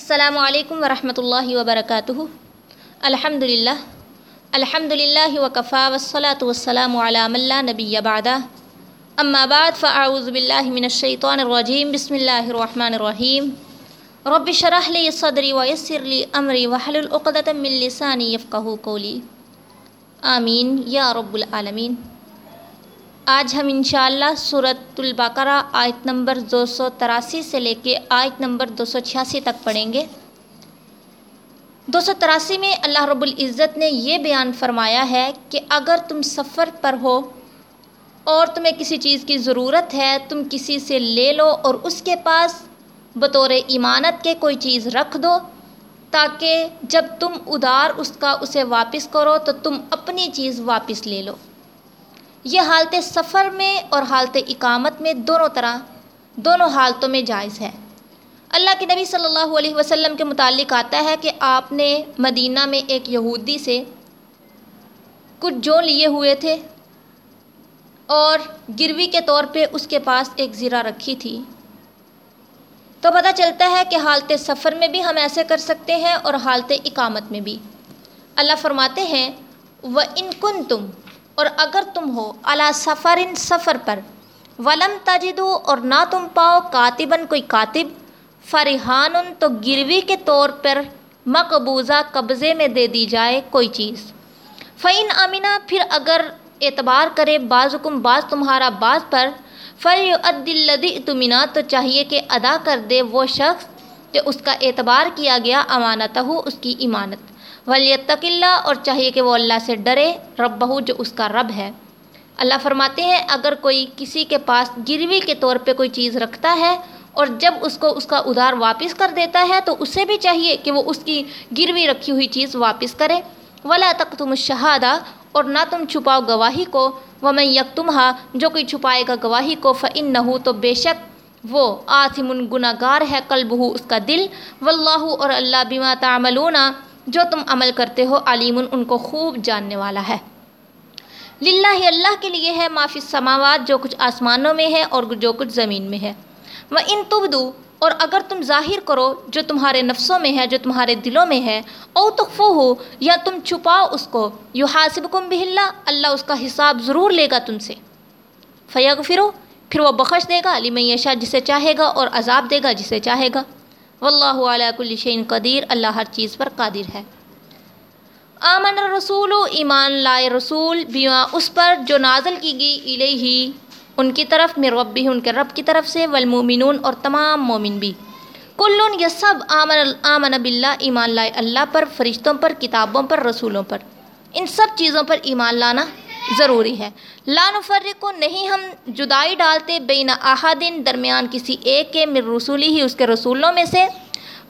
السلام علیکم ورحمۃ اللہ وبرکاتہ۔ الحمد للہ الحمد للہ وکفا وصلاۃ والسلام علی من لا نبی بعدہ۔ اما بعد، فاعوذ باللہ من الشیطان الرجیم، بسم اللہ الرحمن الرحیم۔ رب شرح لی صدری ویسر لی امری وحلل عقدۃ من لسانی یفقہوا قولی۔ آمین، یا رب العالمین۔ آج ہم انشاءاللہ سورۃ البقرہ آیت نمبر دو سو تراسی سے لے کے آیت نمبر دو سو چھیاسی تک پڑھیں گے۔ دو سو تراسی میں اللہ رب العزت نے یہ بیان فرمایا ہے کہ اگر تم سفر پر ہو اور تمہیں کسی چیز کی ضرورت ہے، تم کسی سے لے لو اور اس کے پاس بطور ایمانت کے کوئی چیز رکھ دو تاکہ جب تم ادار اس کا اسے واپس کرو تو تم اپنی چیز واپس لے لو۔ یہ حالت سفر میں اور حالت اقامت میں دونوں طرح، دونوں حالتوں میں جائز ہے۔ اللہ کے نبی صلی اللہ علیہ وسلم کے متعلق آتا ہے کہ آپ نے مدینہ میں ایک یہودی سے کچھ جو لیے ہوئے تھے اور گروی کے طور پہ اس کے پاس ایک زیرہ رکھی تھی۔ تو پتہ چلتا ہے کہ حالت سفر میں بھی ہم ایسے کر سکتے ہیں اور حالت اقامت میں بھی۔ اللہ فرماتے ہیں وہ ان کن تم اور اگر تم ہو اللہ سفر ان سفر پر، ولم تجدو اور نہ تم پاؤ کاتباً کوئی کاتب فرحان تو گروی کے طور پر مقبوضہ قبضے میں دے دی جائے کوئی چیز۔ فعین امینہ پھر اگر اعتبار کرے بعض حکم بعض تمہارا بعض پر فل عدلدی اطمینہ تو چاہیے کہ ادا کر دے وہ شخص کہ اس کا اعتبار کیا گیا امانت ہو اس کی ایمانت۔ ولیتق اللہ اور چاہیے کہ وہ اللہ سے ڈرے رب بہو جو اس کا رب ہے۔ اللہ فرماتے ہیں، اگر کوئی کسی کے پاس گروی کے طور پہ کوئی چیز رکھتا ہے اور جب اس کو اس کا ادھار واپس کر دیتا ہے تو اسے بھی چاہیے کہ وہ اس کی گروی رکھی ہوئی چیز واپس کرے۔ ولا تک تم شہادہ اور نہ تم چھپاؤ گواہی کو۔ وہ میں یک تمہا جو کوئی چھپائے گا گواہی کو فعن نہ ہو تو بے شک وہ آتمن گناہ گار ہے قلب ہو اس کا دل۔ واللہ اور اللہ بما تعملون جو تم عمل کرتے ہو، علیم ان کو خوب جاننے والا ہے۔ للہ اللہ کے لیے ہے معافی سماوات جو کچھ آسمانوں میں ہے اور جو کچھ زمین میں ہے۔ وہ ان تبدو اور اگر تم ظاہر کرو، جو تمہارے نفسوں میں ہے، جو تمہارے دلوں میں ہے، او تخفو ہو یا تم چھپاؤ اس کو یو حاصب کم بہلا اللہ اس کا حساب ضرور لے گا تم سے۔ فیغ فرو پھر وہ بخش دے گا علی میشا جسے چاہے گا اور عذاب دے گا جسے چاہے گا۔ واللہ علیہ کل شعین قدیر، اللہ ہر چیز پر قادر ہے۔ آمن رسول و ایمان لائے رسول بیاں اس پر جو نازل کی گئی الہی ان کی طرف میں رب بھی ان کے رب کی طرف سے والمومنون اور تمام مومن بھی۔ کلن یہ سب آمن آمن باللہ، ایمان لائے اللہ پر، فرشتوں پر، کتابوں پر، رسولوں پر۔ ان سب چیزوں پر ایمان لانا ضروری ہے۔ لا نفرق کو نہیں ہم جدائی ڈالتے بین احدین درمیان کسی ایک کے مر رسولی ہی اس کے رسولوں میں سے۔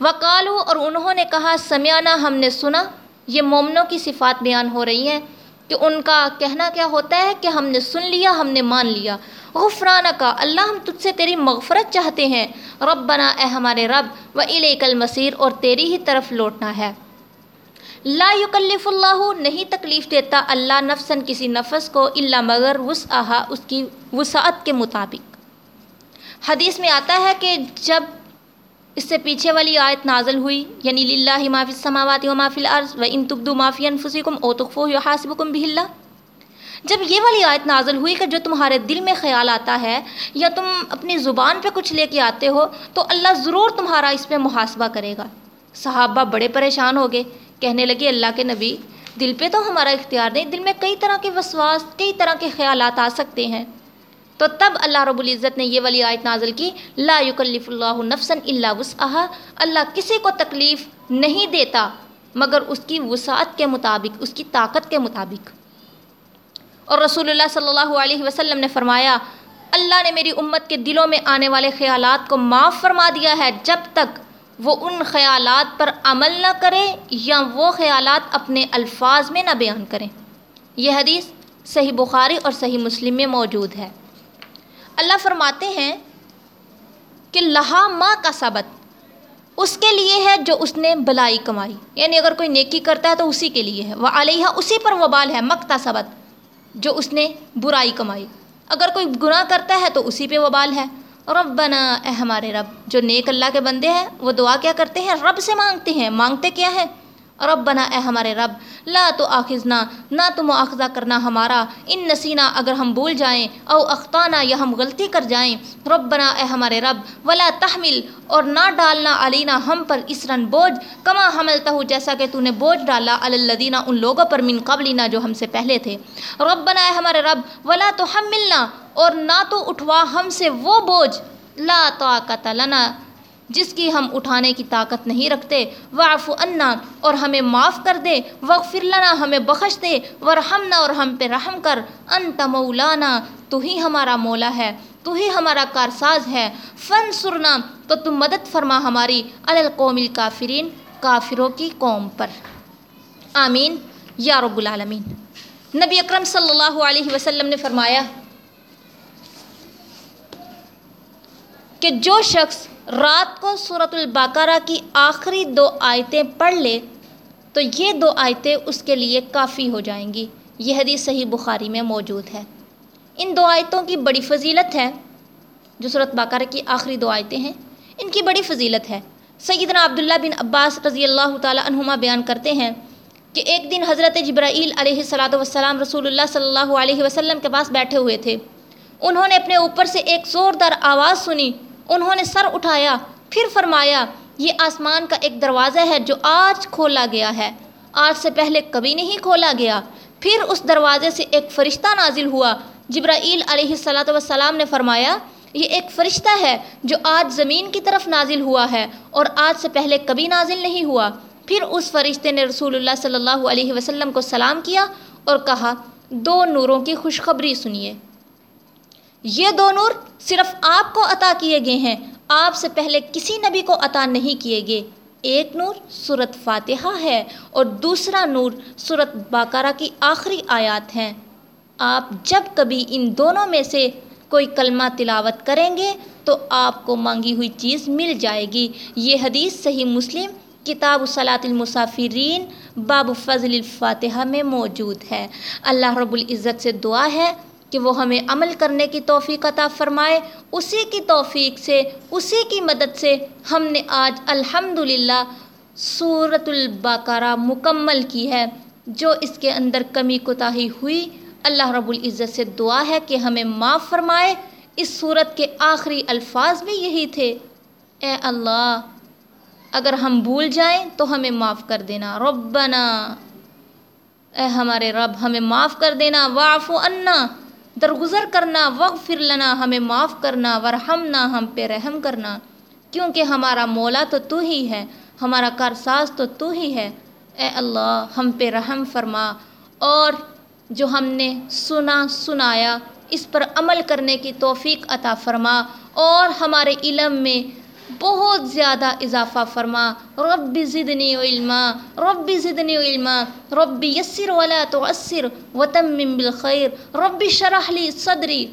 وکالو اور انہوں نے کہا سمیانہ ہم نے سنا، یہ مومنوں کی صفات بیان ہو رہی ہیں کہ ان کا کہنا کیا ہوتا ہے کہ ہم نے سن لیا، ہم نے مان لیا۔ غفرانہ کا اللہ ہم تجھ سے تیری مغفرت چاہتے ہیں۔ رب بنا اے ہمارے رب و الیک المصیر اور تیری ہی طرف لوٹنا ہے۔ لا یکلف اللہ، نہیں تکلیف دیتا اللہ نفسن کسی نفس کو اللہ مگر وسعہ اس کی وسعت کے مطابق۔ حدیث میں آتا ہے کہ جب اس سے پیچھے والی آیت نازل ہوئی یعنی للہ معافی سماوات و معافی الارض و ان تبدو معافی انفسکم او تخفو یحاسبکم بھی اللہ جب یہ والی آیت نازل ہوئی کہ جو تمہارے دل میں خیال آتا ہے، یا تم اپنی زبان پہ کچھ لے کے آتے ہو، تو اللہ ضرور تمہارا اس پہ محاسبہ کرے گا۔ صحابہ بڑے پریشان ہو گئے۔ کہنے لگے اللہ کے نبی، دل پہ تو ہمارا اختیار نہیں، دل میں کئی طرح کے وسواس، کئی طرح کے خیالات آ سکتے ہیں۔ تو تب اللہ رب العزت نے یہ والی آیت نازل کی، لا یکلف اللہ نفسن اللہ وسعہ اللہ کسی کو تکلیف نہیں دیتا، مگر اس کی وسعت کے مطابق، اس کی طاقت کے مطابق۔ اور رسول اللہ صلی اللہ علیہ وسلم نے فرمایا، اللہ نے میری امت کے دلوں میں آنے والے خیالات کو معاف فرما دیا ہے جب تک وہ ان خیالات پر عمل نہ کرے یا وہ خیالات اپنے الفاظ میں نہ بیان کریں۔ یہ حدیث صحیح بخاری اور صحیح مسلم میں موجود ہے۔ اللہ فرماتے ہیں کہ لہا ماں کا سبت اس کے لیے ہے جو اس نے بلائی کمائی۔ یعنی اگر کوئی نیکی کرتا ہے تو اسی کے لیے ہے۔ وہ علیہ اسی پر وبال ہے مکتا سبت جو اس نے برائی کمائی۔ اگر کوئی گناہ کرتا ہے تو اسی پہ وبال ہے۔ ربنا، اے ہمارے رب، جو نیک اللہ کے بندے ہیں، وہ دعا کیا کرتے ہیں؟ رب سے مانگتے ہیں۔ مانگتے کیا ہیں؟ ہے ربنا اے ہمارے رب، لا تو آخذنا نہ تو مواخذہ کرنا ہمارا۔ ان نسینہ اگر ہم بھول جائیں او اختانہ یا ہم غلطی کر جائیں، ربنا اے ہمارے رب، ولا تحمل اور نہ ڈالنا علینا ہم پر اسرن بوجھ، کما حملتا ہوں جیسا کہ تو نے بوجھ ڈالا اللدینہ ان لوگوں پر من قبلینا جو ہم سے پہلے تھے۔ ربنا اے ہمارے رب، ولا تو ہم ملنا اور نہ تو اٹھوا ہم سے وہ بوجھ۔ لا طاقت لنا۔ جس کی ہم اٹھانے کی طاقت نہیں رکھتے واف انا اور ہمیں معاف کر دے وغفر لنا، ہمیں بخش دے ورحمنا اور ہم پہ رحم کر۔ انت مولانا، تو ہی ہمارا مولا ہے، تو ہی ہمارا کارساز ہے۔ فن سرنا تو تم مدد فرما ہماری۔ القوم الکافرین کافروں کی قوم پر۔ آمین۔ یا رب العالمین۔ نبی اکرم صلی اللہ علیہ وسلم نے فرمایا کہ جو شخص رات کو صورت البقرہ کی آخری دو آیتیں پڑھ لے، تو یہ دو آیتیں اس کے لیے کافی ہو جائیں گی۔ یہ حدیث صحیح بخاری میں موجود ہے۔ ان دو آیتوں کی بڑی فضیلت ہے، جو صورت بقرہ کی آخری دو آیتیں ہیں، ان کی بڑی فضیلت ہے۔ سیدنا عبداللہ بن عباس رضی اللہ تعالی عنہما بیان کرتے ہیں کہ ایک دن حضرت جبرائیل علیہ صلاۃ وسلام رسول اللہ صلی اللہ علیہ وسلم کے پاس بیٹھے ہوئے تھے۔ انہوں نے اپنے اوپر سے ایک زوردار آواز سنی۔ انہوں نے سر اٹھایا، پھر فرمایا، یہ آسمان کا ایک دروازہ ہے جو آج کھولا گیا ہے۔ آج سے پہلے کبھی نہیں کھولا گیا۔ پھر اس دروازے سے ایک فرشتہ نازل ہوا۔ جبرائیل علیہ صلاۃ وسلام نے فرمایا، یہ ایک فرشتہ ہے جو آج زمین کی طرف نازل ہوا ہے اور آج سے پہلے کبھی نازل نہیں ہوا۔ پھر اس فرشتے نے رسول اللہ صلی اللہ علیہ وسلم کو سلام کیا اور کہا، دو نوروں کی خوشخبری سنیے۔ یہ دو نور صرف آپ کو عطا کیے گئے ہیں، آپ سے پہلے کسی نبی کو عطا نہیں کیے گئے۔ ایک نور صورت فاتحہ ہے اور دوسرا نور صورت باقارہ کی آخری آیات ہیں۔ آپ جب کبھی ان دونوں میں سے کوئی کلمہ تلاوت کریں گے تو آپ کو مانگی ہوئی چیز مل جائے گی۔ یہ حدیث صحیح مسلم کتاب صلاۃ المسافرین باب فضل الفاتحہ میں موجود ہے۔ اللہ رب العزت سے دعا ہے کہ وہ ہمیں عمل کرنے کی توفیق عطا فرمائے، اسی کی توفیق سے، اسی کی مدد سے ہم نے آج الحمد للہ صورت البقرہ مکمل کی ہے، جو اس کے اندر کمی کوتاہی ہوئی۔ اللہ رب العزت سے دعا ہے کہ ہمیں معاف فرمائے۔ اس صورت کے آخری الفاظ بھی یہی تھے۔ اے اللہ، اگر ہم بھول جائیں تو ہمیں معاف کر دینا۔ ربنا، اے ہمارے رب، ہمیں معاف کر دینا۔ واف انا درگزر کرنا، وغفر لنا، ہمیں معاف کرنا ورحمنا ہم پہ رحم کرنا۔ کیونکہ ہمارا مولا تو تو ہی ہے، ہمارا کارساز تو تو ہی ہے۔ اے اللہ، ہم پہ رحم فرما۔ اور جو ہم نے سنا، سنایا، اس پر عمل کرنے کی توفیق عطا فرما۔ اور ہمارے علم میں بہت زیادہ اضافہ فرما۔ رب زدنی علما رب زدنی علما رب یسر ولا تعسر وتمم بالخیر رب شرح لی صدری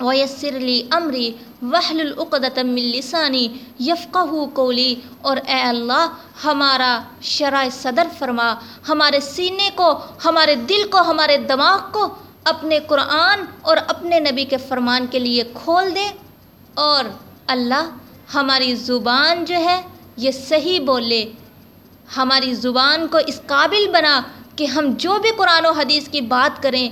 ویسر لی امری وحل العقدۃ من لسانی یفقہ قولی۔ اور اے اللہ، ہمارا شرح صدر فرما، ہمارے سینے کو، ہمارے دل کو، ہمارے دماغ کو اپنے قرآن اور اپنے نبی کے فرمان کے لیے کھول دے۔ اور اللہ ہماری زبان جو ہے یہ صحیح بولے، ہماری زبان کو اس قابل بنا کہ ہم جو بھی قرآن و حدیث کی بات کریں،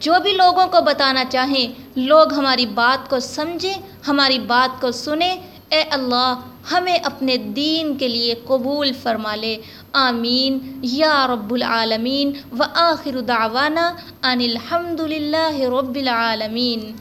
جو بھی لوگوں کو بتانا چاہیں، لوگ ہماری بات کو سمجھیں، ہماری بات کو سنیں۔ اے اللہ، ہمیں اپنے دین کے لیے قبول فرما لے۔ آمین۔ یا رب العالمین۔ و آخر دعوانا ان الحمد للہ رب العالمین۔